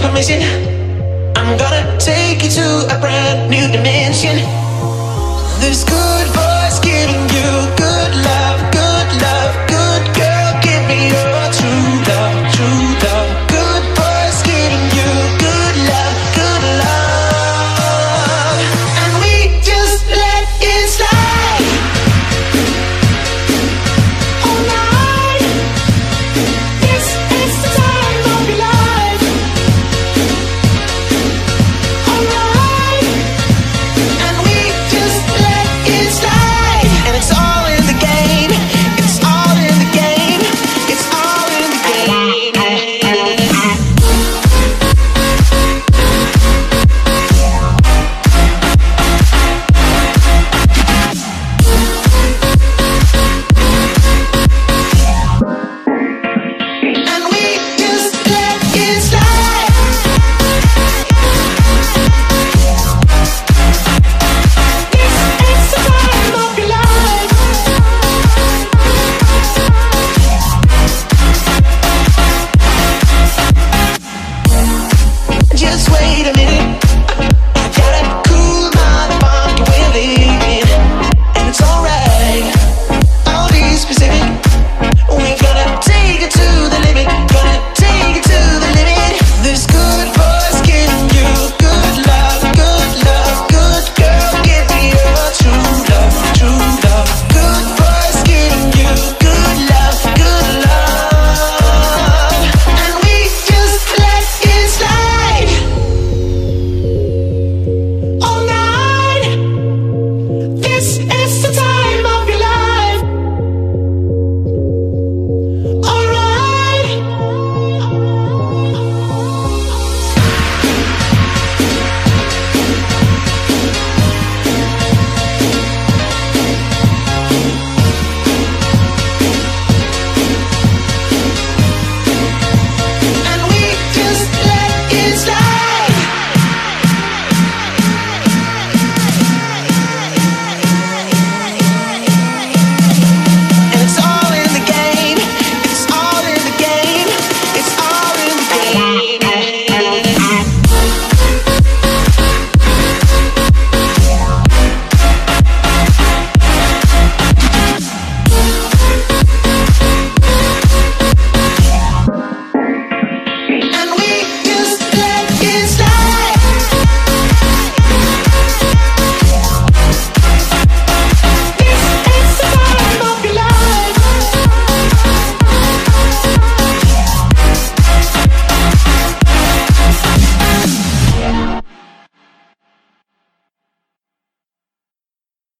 permission. I'm gonna take you to a brand new dimension. This good voice giving you.